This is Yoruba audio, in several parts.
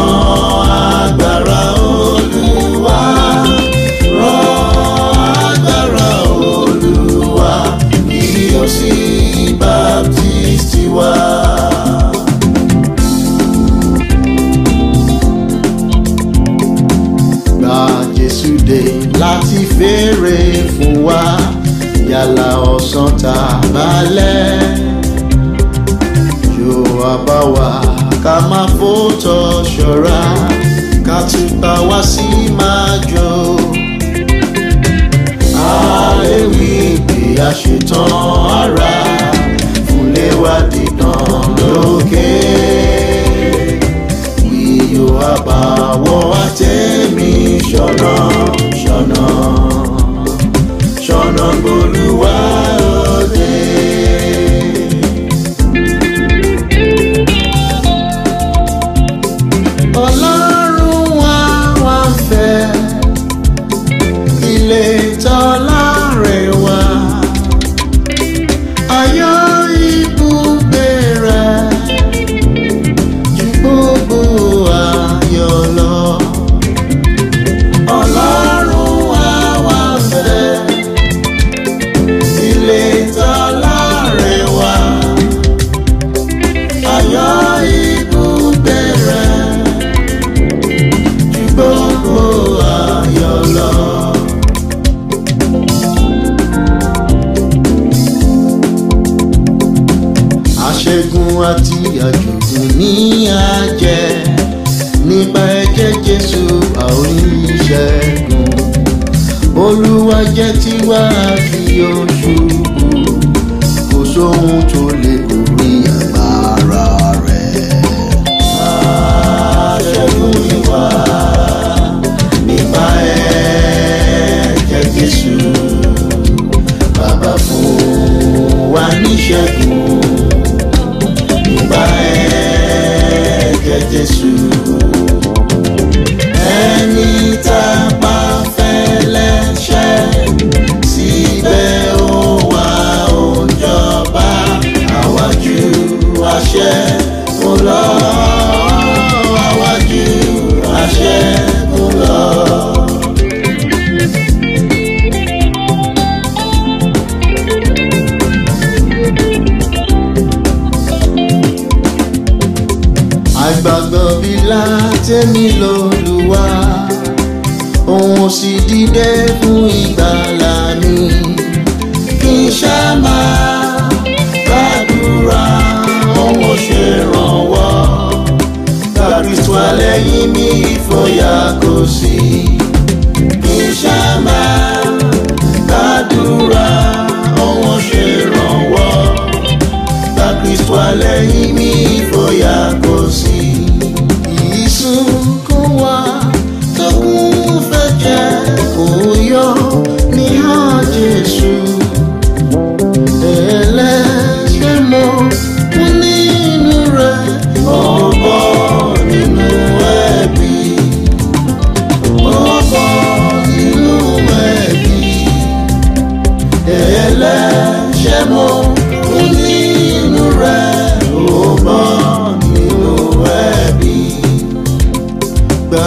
Oh. assim jésù a ó ní ìṣẹ́gun olúwa jẹ́ tiwa àfi oṣù kò sóhun tó lè. tèmi lọ́lùwà òun ò sì dìde fún ìgbàlà mi kí n ṣá máa gbàdúrà òun ò ṣèrànwọ́ kàrísù alẹ́ yìí mi ìfòyà kò sí. ẹlẹ́ṣẹ̀ mọ́ kú nínú rẹ̀ ó mọ́ nínú ẹbí gbà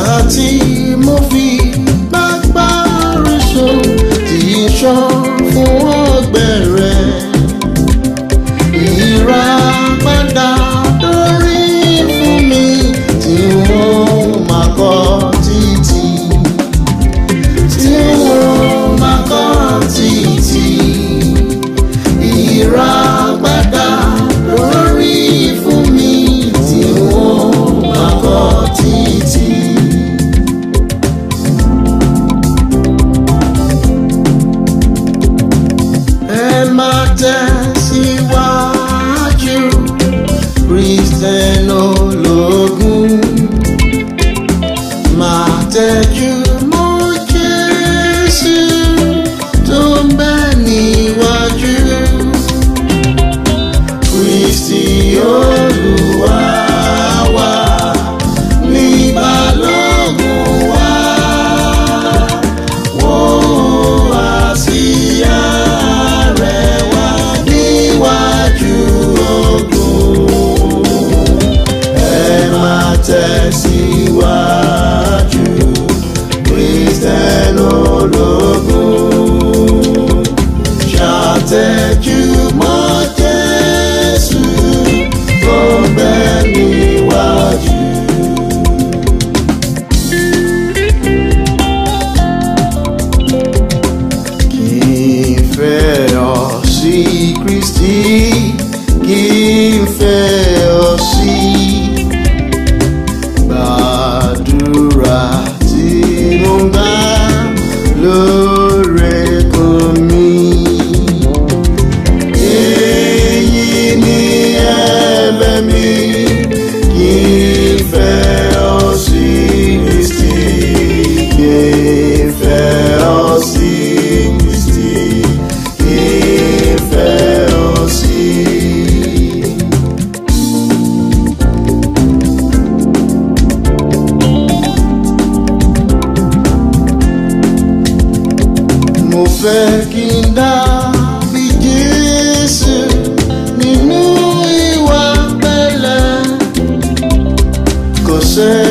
say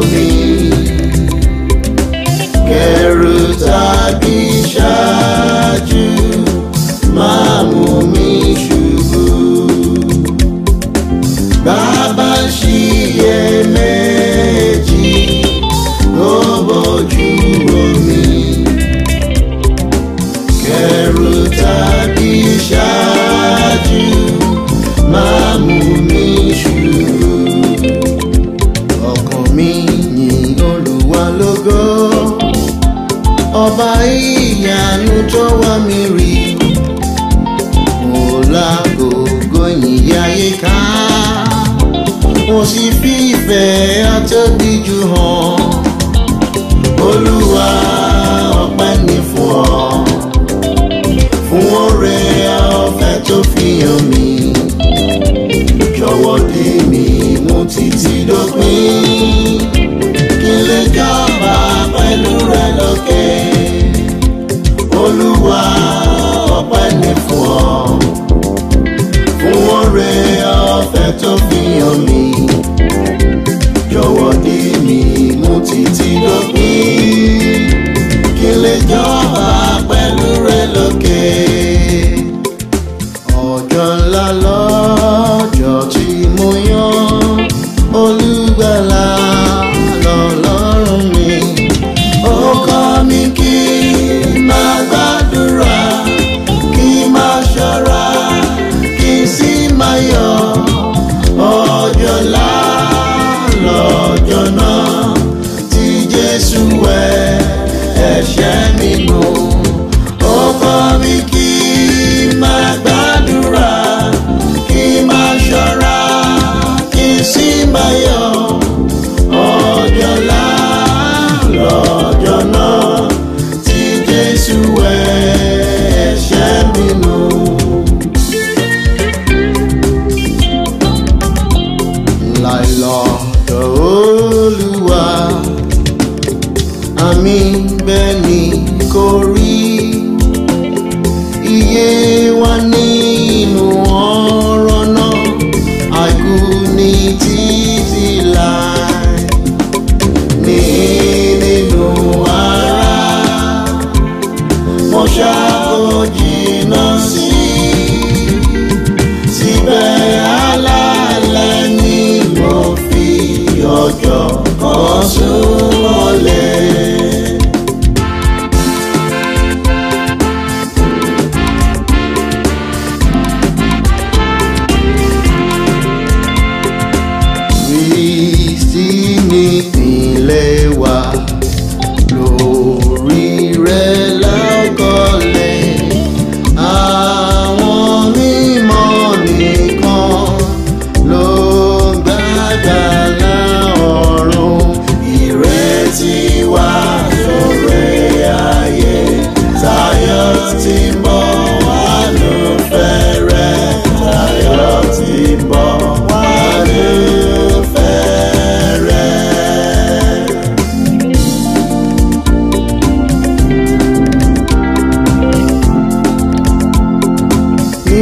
mi kẹrù tá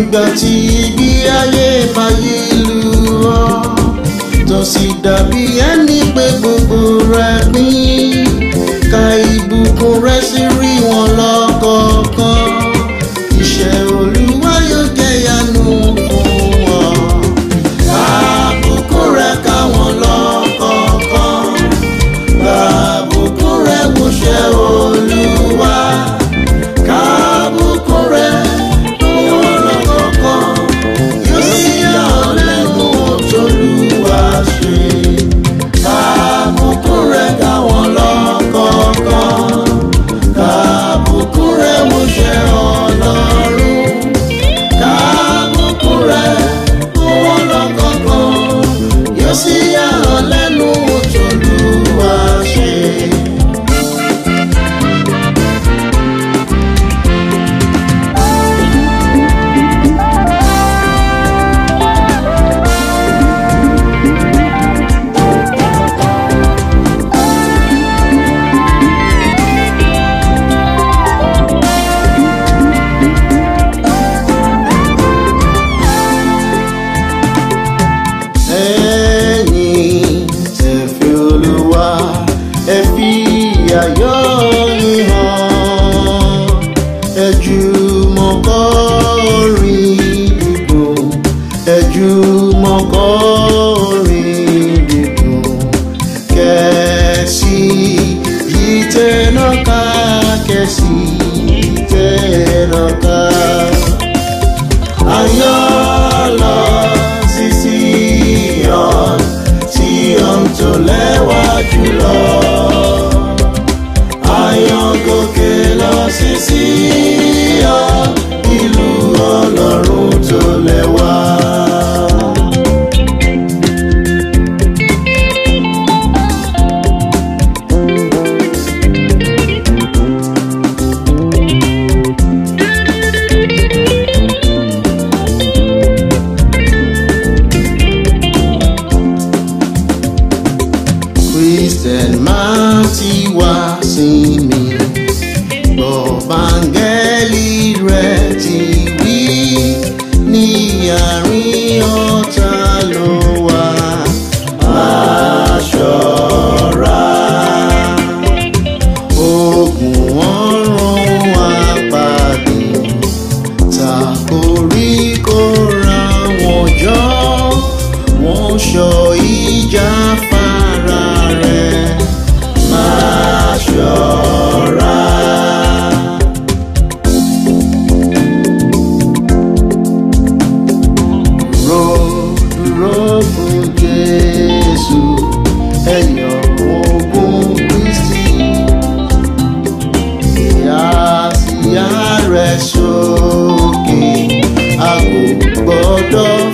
nígbà tí ibi ayé fàyè lù ọ́ tó sì dàbí ẹni pé gbogbo rẹ̀ pín ká ìbùkún rẹ̀ sí rí wọn lọ. No